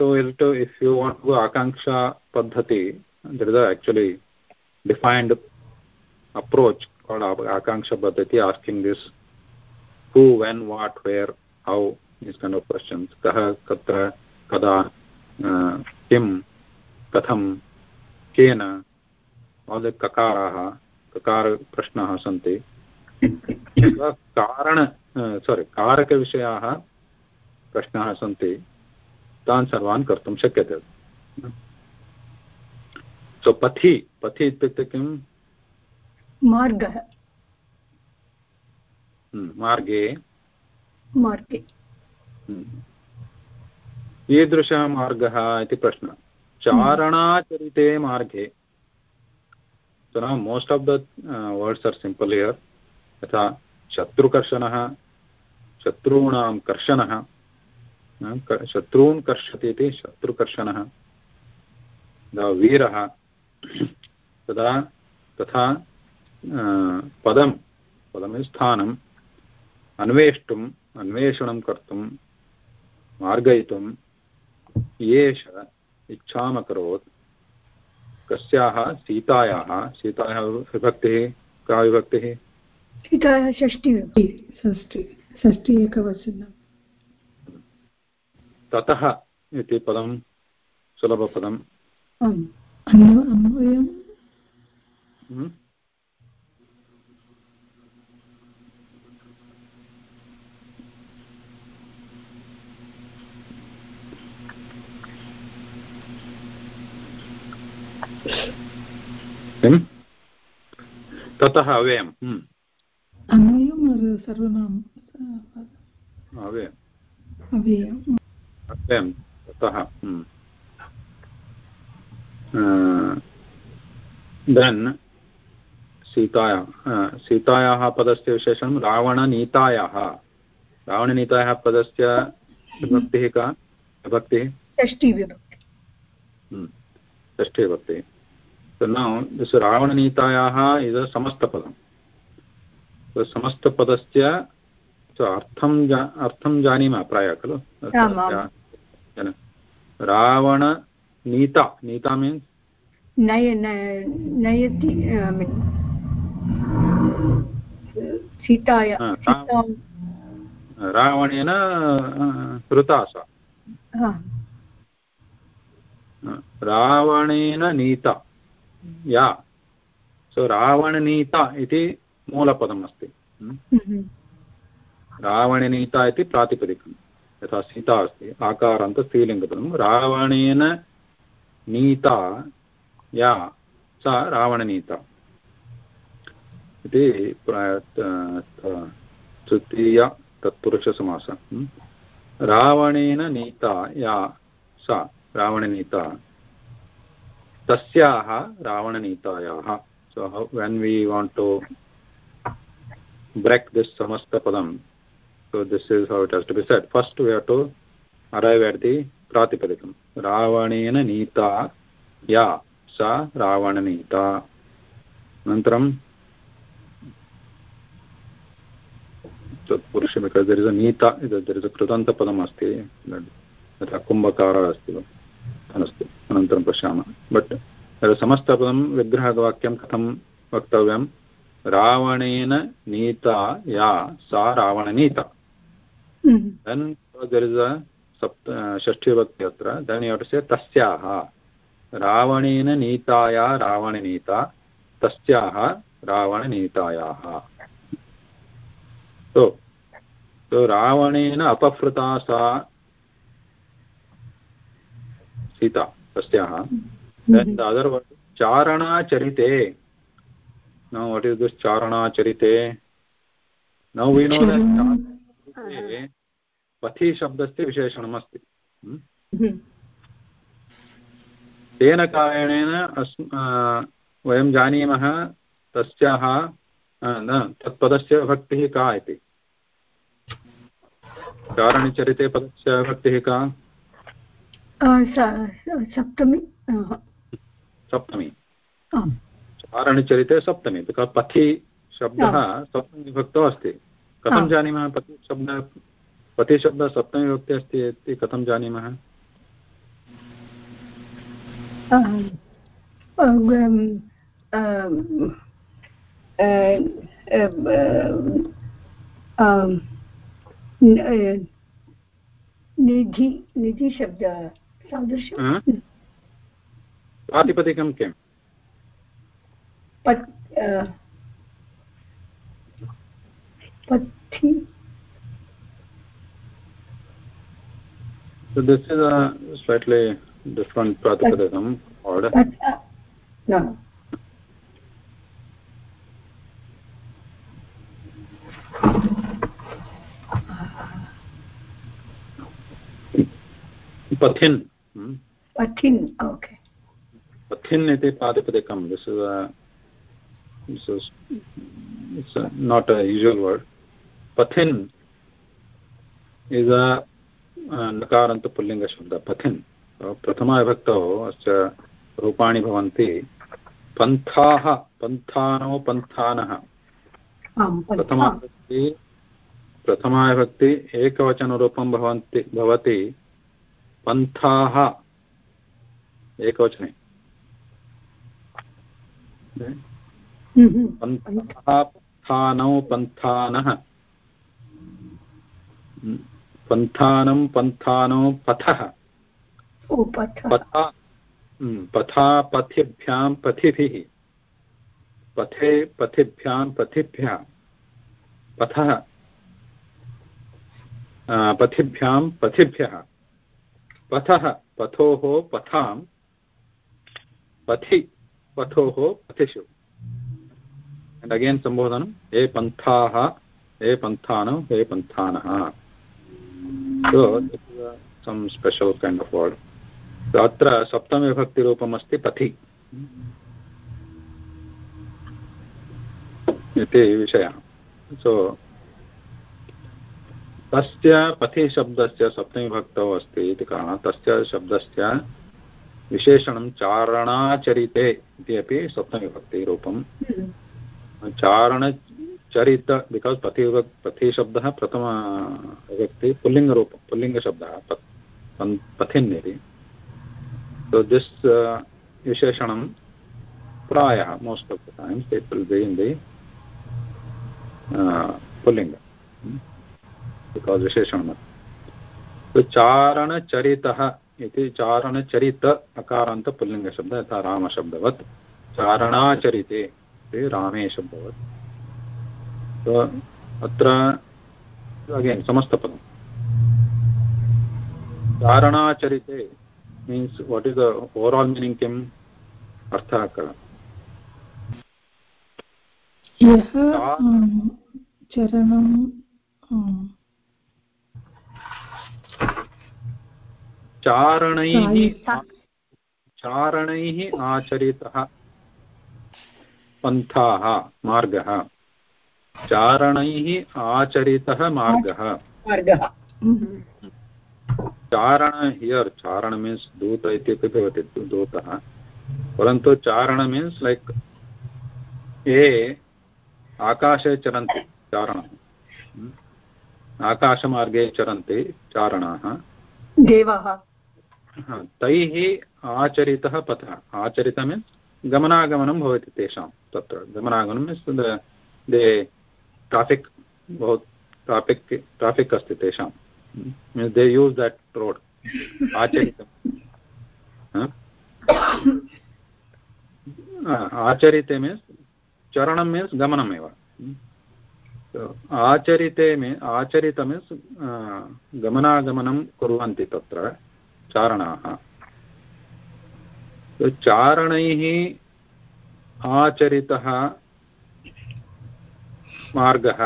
तो इफ् यु तो आकाङ्क्षा पद्धति that is actually defined approach आकाङ्क्षा पद्धति asking this who when what where how this kind of questions कः कत्र कदा किं कथं केन ककाराः ककार प्रश्नाः सन्ति। कारण सोरि कारकविषयाः प्रश्नाः सन्ति तान् सर्वान् कर्तुं शक्यते। सो पथि पथि इत्युक्ते किं मार्गः। हम्म, मार्गे। मार्गे। हम्म, कीदृशः मार्गः इति प्रश्नः। चारणाचरिते मार्गे। So now most of the uh, words are simple here. यथा शत्रुकर्षणः शत्रूणां कर्षणः शत्रून् कर्षति इति शत्रुकर्षणः तदा वीरः तदा तथा uh, पदं पदं स्थानम् अन्वेष्टुम् अन्वेषणं कर्तुं मार्गयितुं येष इच्छामकरोत् कस्याः सीतायाः सीतायाः विभक्तिः का विभक्तिः। सीतायाः षष्टि षष्टि षष्टि एकवचनं। ततः इति पदं सुलभपदम्। आम्। अन्व अन्वयं किं ततः अव्ययम्। हम्म, अन्वयम् और सर्वनाम? अव्ययम्। अव्ययम्। अव्ययं ततः हम्म। अ, देन् सीताया सीतायाः पदस्य विशेषणं रावणनीतायाः। रावणनीतायाः पदस्य विभक्तिः का? विभक्तिः? षष्टि विभक्ति। Hmm. षष्ठी विभक्ति। So now this रावणनीतायाः is a so समस्तपदस्य so अर्थं जा अर्थं जानीमः प्रायः खलु? आम्, आम्. जन- रावणनीता नीता मीन्स् नय न- नयति I mean, सीताया रावणेन हृता सा। रावणेन नीता। या। सो रावणनीता इति मूलपदम् अस्ति Hmm. हम्म, रावणनीता इति प्रातिपदिकं यथा सीता अस्ति आकारान्त स्त्रीलिङ्गपदं रावणेन नीता या सा रावणनीता। इति तृतीय तत्पुरुषसमासः। रावणेन नीता या सा रावणनीता। तस्याः रावणनीतायाः when we want to break this samasta padam so this is how it has to be said first we have to arrive at the pratipadikam ravanena neeta ya sa ravananita अनन्तरं तत्पुरुष बिकास् दर् इस् अ नीता there is a कृदन्तपदम् अस्ति कुम्भकारः अस्ति अस्तु अनन्तरं पश्यामः। बट् समस्तपदं विग्रहवाक्यं कथं वक्तव्यं? रावणेन नीता या सा रावणनीता। देन् दर् इस् अ सप्त षष्ठीभक्ति अत्र। देन् यु से तस्याः। रावणेन नीताया रावणनीता तस्याः रावणनीतायाः। So रावणेन अपहृता सा सीता तस्याः। then the other word चारणाचरिते। Now what is this चारणाचरिते? We know that पथि शब्दस्य विशेषणम् अस्ति तेन कारणेन अस् वयं जानीमः तस्याः न तत्पदस्य भक्तिः का इति। चारणचरिते पदस्य भक्तिः का? सप्तमी सप्तमी। चारणचरिते सप्तमी बिकास् पथि शब्दः सप्तमी विभक्तौ अस्ति। कथं जानीमः पथि शब्दः पतिशब्दः सप्तमी विभक्ति अस्ति इति कथं जानीमः? निधि निधि प्रातिपदिकं किम् slightly different प्रातिपदिकम् order Pathin, okay. Pathin iti pratipadikam. This is a this is it's a, not a usual word. Pathin is a नकारान्त पुल्लिङ्गशब्दः पथिन् प्रथमाविभक्तौ अस्य रूपाणि भवन्ति पन्थाः पन्थानो पन्थानः प्रथमाविभक्ति प्रथमाविभक्ति एकवचनरूपं भवन्ति भवति पन्थाः। एकवचने। पन्थाः पन्थानौ पन्थानः। पन्थानं पन्थानो पथः। पथा। पथा पथिभ्यां पथिभिः। पथे पथिभ्यां पथिभ्यः। पथः। पथिभ्यां पथिभ्यः। पथः पथोः पथां, पथि पथोः पथिषु। And again सम्बोधनं hey पन्थाः hey पन्थानो hey पन्थानः special kind of word. So, अत्र सप्तमीविभक्तिरूपम् अस्ति पथि। इति विषयः। सो तस्य पथिशब्दस्य सप्तमीविभक्तौ अस्ति इति कारणात् तस्य शब्दस्य विशेषणं चारणाचरिते इति अपि सप्तमीविभक्तिरूपं चारण चरित बिकास् पति पथिशब्दः प्रथम विभक्ति पुल्लिङ्गरूप पुल्लिङ्गशब्दः पथिन् इति। सो दिस् विशेषणं प्रायः most of the times it will be in the पुल्लिङ्ग। Because विशेषणम् तो चारणचरितः इति चारणचरित अकारान्त पुल्लिङ्गशब्दः यथा रामशब्दवत् चारणाचरिते इति रामे शब्दवत् so अत्र अगेन् समस्तपदं चारणाचरिते means what is the overall meaning किम् अर्थः कः यः चरणं चारणैः चारणैः आचरितः पन्थाः मार्गः। चारणैः आचरितः मार्गः। मार्गः। चारण हियर् चारण मीन्स् दूत इत्यपि भवति दूतः। परन्तु चारण मीन्स् लैक् ये आकाशे चरन्ति चारणः। आकाशमार्गे चरन्ति चारणाः। देवाः। तैः आचरितः पथः। आचरित मीन्स् गमनागमनं भवति तेषां, तत्र गमनागमनं मीन्स् दे ट्राफिक् बहु ट्राफिक् ट्राफिक् अस्ति तेषां। Means they use that road आचरितं आचरिते मीन्स् चरणं मीन्स् गमनमेव आचरिते मी आचरित मीन्स् गमनागमनं कुर्वन्ति तत्र। चारणाः। चारणैः आचरितः मार्गः।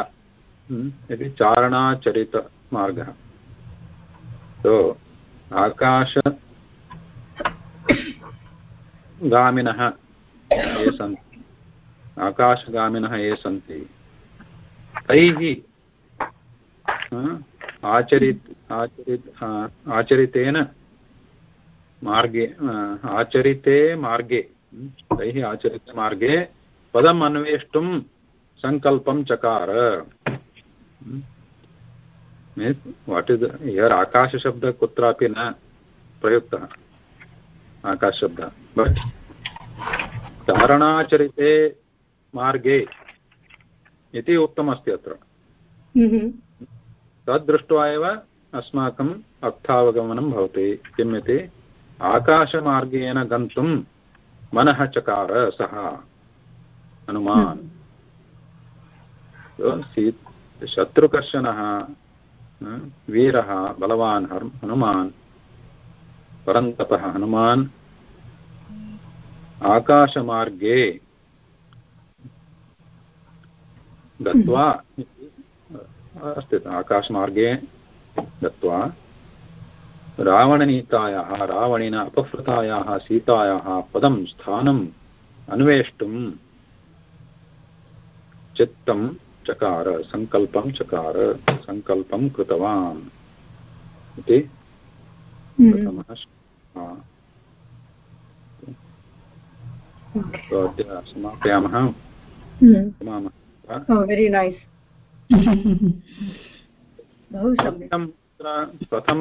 इति चारणाचरितमार्गः तो आकाशगामिनः ये सन्ति ये सन्ति। तैः आचरित आचरित आचरितेन मार्गे आचरिते मार्गे तैः आचरिते मार्गे पदम् अन्वेष्टुं सङ्कल्पं चकार। वाट् इस् हियर् आकाशशब्दः कुत्रापि न प्रयुक्तः आकाशशब्दः। बट् चारणाचरिते मार्गे इति उक्तमस्ति अत्र। तद् दृष्ट्वा एव अस्माकम् अर्थावगमनं भवति किम् इति? आकाशमार्गेण गन्तुं मनः चकार सः। हनुमान्। शत्रुकर्षणः वीरः, बलवान् हनुमान्, परन्तपः हनुमान्। आकाशमार्गे गत्वा अस्ति, आकाशमार्गे गत्वा रावणनीतायाः रावणेन अपहृतायाः सीतायाः पदं स्थानम् अन्वेष्टुं चित्तं चकार सङ्कल्पं चकार सङ्कल्पं कृतवान् इति प्रथमः समापयामः। वेरि नैस् बहु सम्यक्। प्रथम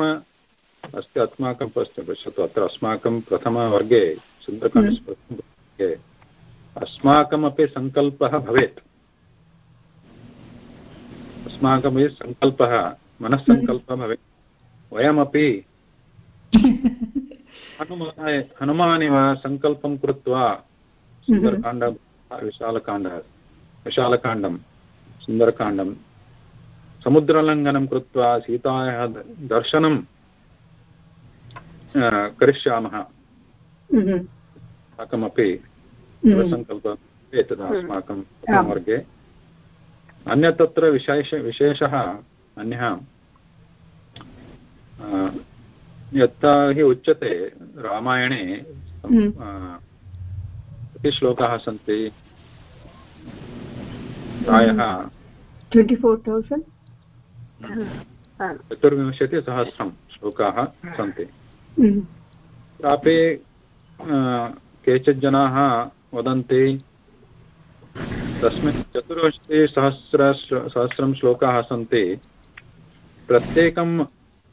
अस्ति अस्माकं पश्यतु। अत्र अस्माकं प्रथमवर्गे प्रथमवर्गे अस्माकमपि सङ्कल्पः भवेत्। अस्माकमपि सङ्कल्पः मनस्सङ्कल्पः भवेत्। वयमपि हनुमानाय हनुमानिव सङ्कल्पं कृत्वा सुन्दरकाण्ड, विशालकाण्डः, विशालकाण्डं, सुन्दरकाण्डं, समुद्रलङ्घनं कृत्वा सीतायाः दर्शनं करिष्यामः। अस्माकमपि सङ्कल्पः एतत् अस्माकं वर्गे तत्र विशेष विशेषः अन्यः यथा हि उच्यते रामायणे कति श्लोकाः सन्ति? प्रायः। चतुर्विंशतिसहस्रं श्लोकाः सन्ति। तत्रापि केचित् जनाः वदन्ति तस्मिन् चतुर्विंशतिसहस्र सहस्रं श्लोकाः सन्ति। प्रत्येकं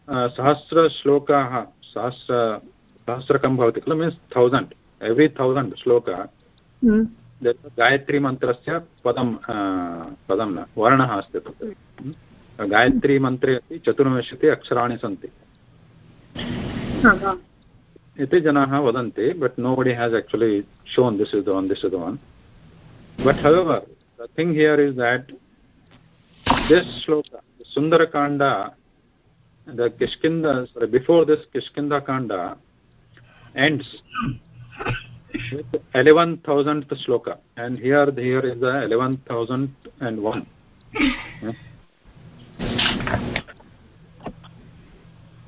सहस्रश्लोकाः सहस्र सहस्रकं भवति खलु मीन्स् थौसण्ड् एव्री थौसण्ड् श्लोक। गायत्रीमन्त्रस्य पदं पदं न वर्णः अस्ति तत्र। गायत्रीमन्त्रे अपि चतुर्विंशति अक्षराणि सन्ति। इति जनाः वदन्ति but nobody has actually shown this is the one this is the one but however the thing here is that this shloka sundarakanda the kishkinda sorry, before this kishkinda kanda ends with 11000th shloka and here here is the 11001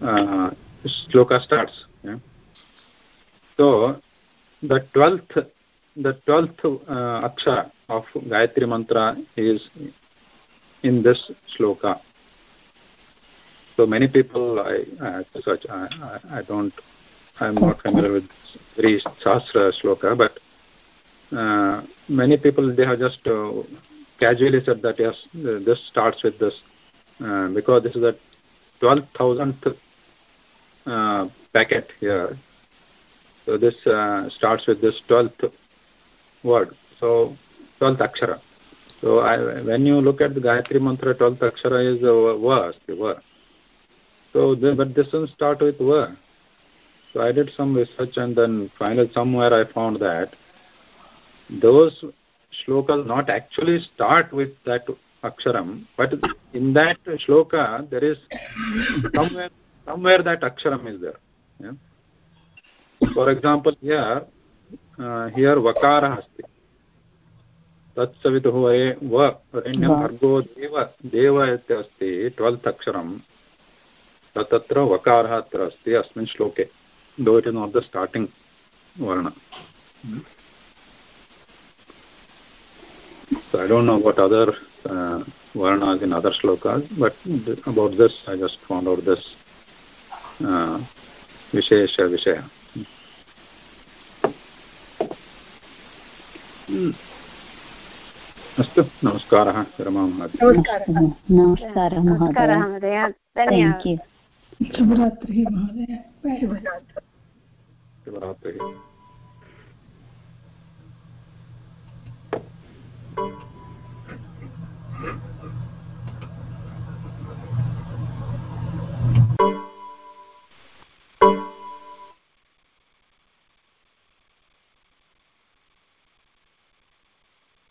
uh, shloka starts yeah? so the 12th the 12th uh, akshara of gayatri mantra is in this shloka so many people i such I, I, I don't i'm not familiar with very sastra shloka but uh, many people they have just uh, casually said that yes, this starts with this uh, because this is the 12,000th uh, packet here. So this uh, starts with this 12th word. So 12th akshara. So I, when you look at the Gayatri Mantra, 12th akshara is the va, va. So, the, but this one start with va. So I did some research and then finally somewhere I found that those shlokas not actually start with that aksharam, but in that shloka there is somewhere somewhere that aksharam is there. Yeah? For example, here uh, here vakara asti. तत्सवितुः वरे व वरेण्यं भर्गो देव देव इत्यस्ति twelfth अक्षरं तत्र वकारः अत्र अस्ति अस्मिन् श्लोके do it is not the starting वर्ण So I don't know what other uh, varnas in other shlokas, but th about this I just found out this विशेषविषयः अस्तु नमस्कारः विरमां महोदय शुभरात्रिः महोदय शुभरात्रिः